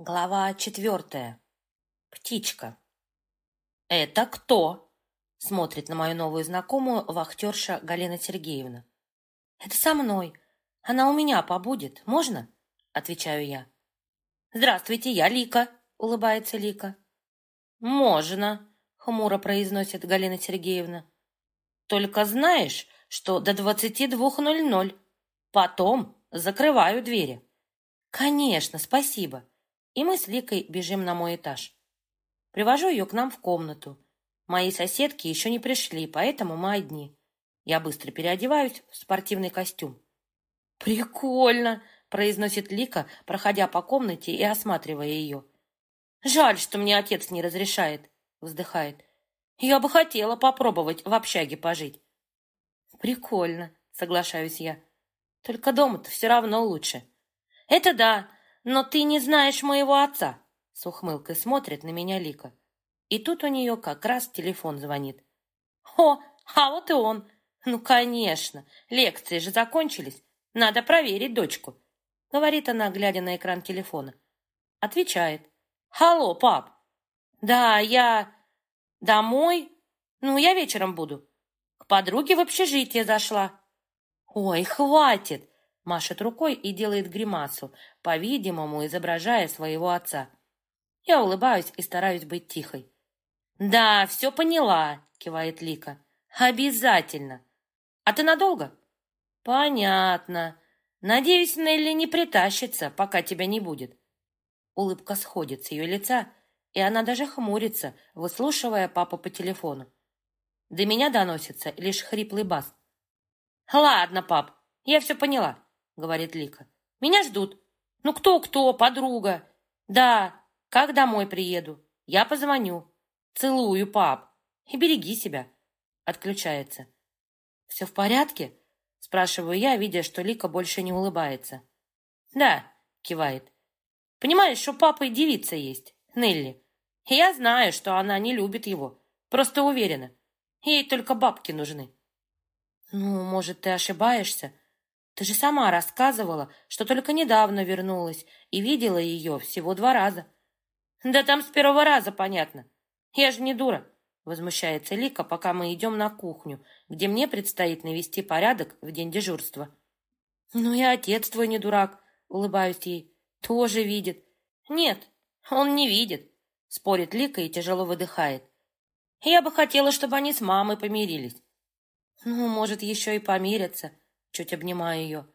Глава четвертая. Птичка. «Это кто?» — смотрит на мою новую знакомую вахтерша Галина Сергеевна. «Это со мной. Она у меня побудет. Можно?» — отвечаю я. «Здравствуйте, я Лика», — улыбается Лика. «Можно», — хмуро произносит Галина Сергеевна. «Только знаешь, что до двадцати двух ноль ноль. Потом закрываю двери». «Конечно, спасибо» и мы с Ликой бежим на мой этаж. Привожу ее к нам в комнату. Мои соседки еще не пришли, поэтому мы одни. Я быстро переодеваюсь в спортивный костюм. «Прикольно!» — произносит Лика, проходя по комнате и осматривая ее. «Жаль, что мне отец не разрешает», — вздыхает. «Я бы хотела попробовать в общаге пожить». «Прикольно», — соглашаюсь я. «Только дома-то все равно лучше». «Это да, «Но ты не знаешь моего отца!» С ухмылкой смотрит на меня Лика. И тут у нее как раз телефон звонит. «О, а вот и он! Ну, конечно! Лекции же закончились. Надо проверить дочку!» Говорит она, глядя на экран телефона. Отвечает. «Алло, пап!» «Да, я... домой? Ну, я вечером буду. К подруге в общежитие зашла». «Ой, хватит!» Машет рукой и делает гримасу, по-видимому, изображая своего отца. Я улыбаюсь и стараюсь быть тихой. «Да, все поняла», — кивает Лика. «Обязательно. А ты надолго?» «Понятно. Надеюсь, Нелли не притащится, пока тебя не будет». Улыбка сходит с ее лица, и она даже хмурится, выслушивая папу по телефону. До меня доносится лишь хриплый бас. «Ладно, пап, я все поняла говорит Лика. Меня ждут. Ну кто-кто, подруга. Да, как домой приеду? Я позвоню. Целую, пап. И береги себя. Отключается. Все в порядке? Спрашиваю я, видя, что Лика больше не улыбается. Да, кивает. Понимаешь, у папы девица есть, Нелли. И я знаю, что она не любит его. Просто уверена. Ей только бабки нужны. Ну, может, ты ошибаешься? Ты же сама рассказывала, что только недавно вернулась и видела ее всего два раза. Да там с первого раза понятно. Я же не дура, возмущается Лика, пока мы идем на кухню, где мне предстоит навести порядок в день дежурства. Ну и отец твой не дурак, улыбаюсь ей, тоже видит. Нет, он не видит, спорит Лика и тяжело выдыхает. Я бы хотела, чтобы они с мамой помирились. Ну, может, еще и помирятся. Чуть обнимаю ее.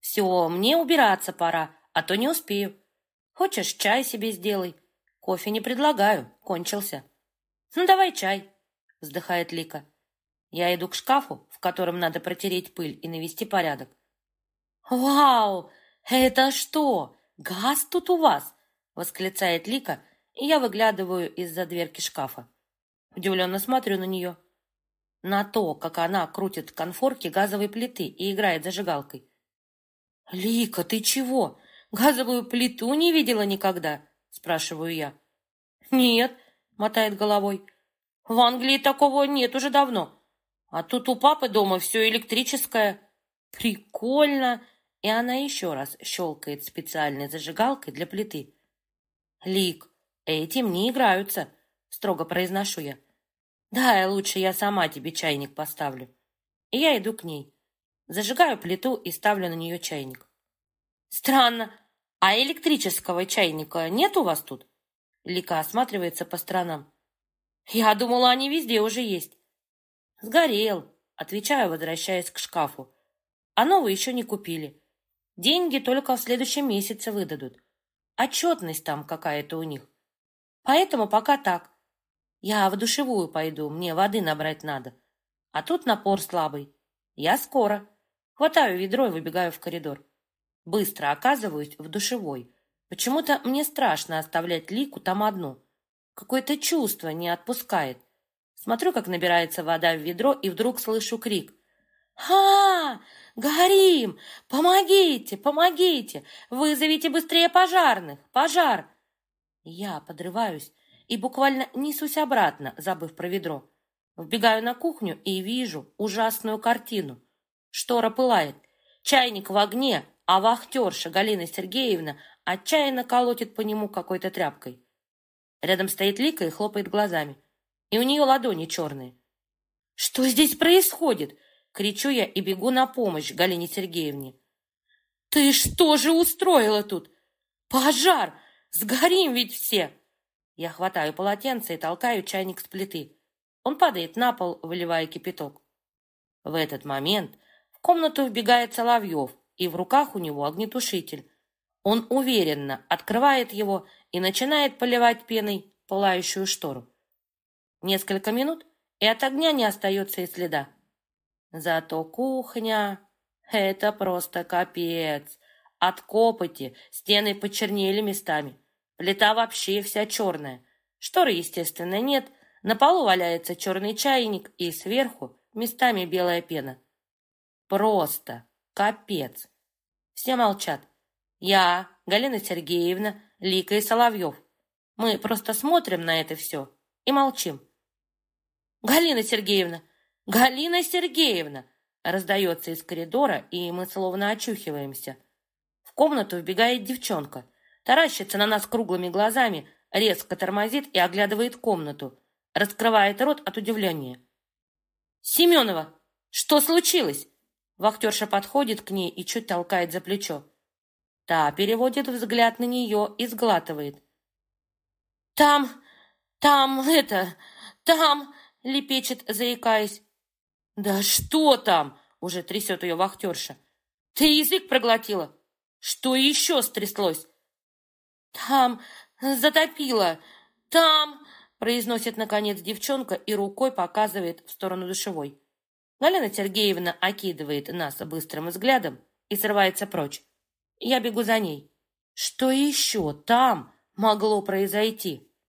Все, мне убираться пора, а то не успею. Хочешь, чай себе сделай? Кофе не предлагаю, кончился. Ну, давай чай, вздыхает Лика. Я иду к шкафу, в котором надо протереть пыль и навести порядок. «Вау! Это что? Газ тут у вас?» — восклицает Лика, и я выглядываю из-за дверки шкафа. Удивленно смотрю на нее на то, как она крутит конфорки газовой плиты и играет зажигалкой. «Лика, ты чего? Газовую плиту не видела никогда?» – спрашиваю я. «Нет», – мотает головой. «В Англии такого нет уже давно. А тут у папы дома все электрическое. Прикольно!» И она еще раз щелкает специальной зажигалкой для плиты. «Лик, этим не играются», – строго произношу я. Да, лучше я сама тебе чайник поставлю. И я иду к ней. Зажигаю плиту и ставлю на нее чайник. Странно, а электрического чайника нет у вас тут? Лика осматривается по сторонам. Я думала, они везде уже есть. Сгорел, отвечаю, возвращаясь к шкафу. А новый еще не купили. Деньги только в следующем месяце выдадут. Отчетность там какая-то у них. Поэтому пока так. Я в душевую пойду, мне воды набрать надо. А тут напор слабый. Я скоро. Хватаю ведро и выбегаю в коридор. Быстро оказываюсь в душевой. Почему-то мне страшно оставлять Лику там одну. Какое-то чувство не отпускает. Смотрю, как набирается вода в ведро, и вдруг слышу крик. «А, горим! Помогите, помогите! Вызовите быстрее пожарных! Пожар!» Я подрываюсь, и буквально несусь обратно, забыв про ведро. Вбегаю на кухню и вижу ужасную картину. Штора пылает, чайник в огне, а вахтерша Галина Сергеевна отчаянно колотит по нему какой-то тряпкой. Рядом стоит Лика и хлопает глазами. И у нее ладони черные. «Что здесь происходит?» Кричу я и бегу на помощь Галине Сергеевне. «Ты что же устроила тут? Пожар! Сгорим ведь все!» Я хватаю полотенце и толкаю чайник с плиты. Он падает на пол, выливая кипяток. В этот момент в комнату вбегает Соловьев, и в руках у него огнетушитель. Он уверенно открывает его и начинает поливать пеной пылающую штору. Несколько минут, и от огня не остается и следа. Зато кухня — это просто капец. От копоти стены почернели местами. Плита вообще вся черная. Шторы, естественно, нет. На полу валяется черный чайник, и сверху местами белая пена. Просто капец. Все молчат. Я, Галина Сергеевна, Лика и Соловьев. Мы просто смотрим на это все и молчим. «Галина Сергеевна! Галина Сергеевна!» раздается из коридора, и мы словно очухиваемся. В комнату вбегает девчонка, таращится на нас круглыми глазами, резко тормозит и оглядывает комнату, раскрывает рот от удивления. «Семенова, что случилось?» Вахтерша подходит к ней и чуть толкает за плечо. Та переводит взгляд на нее и сглатывает. «Там, там, это, там!» — лепечет, заикаясь. «Да что там?» — уже трясет ее вахтерша. «Ты язык проглотила? Что еще стряслось?» «Там затопило! Там!» — произносит, наконец, девчонка и рукой показывает в сторону душевой. Галина Сергеевна окидывает нас быстрым взглядом и срывается прочь. Я бегу за ней. Что еще там могло произойти?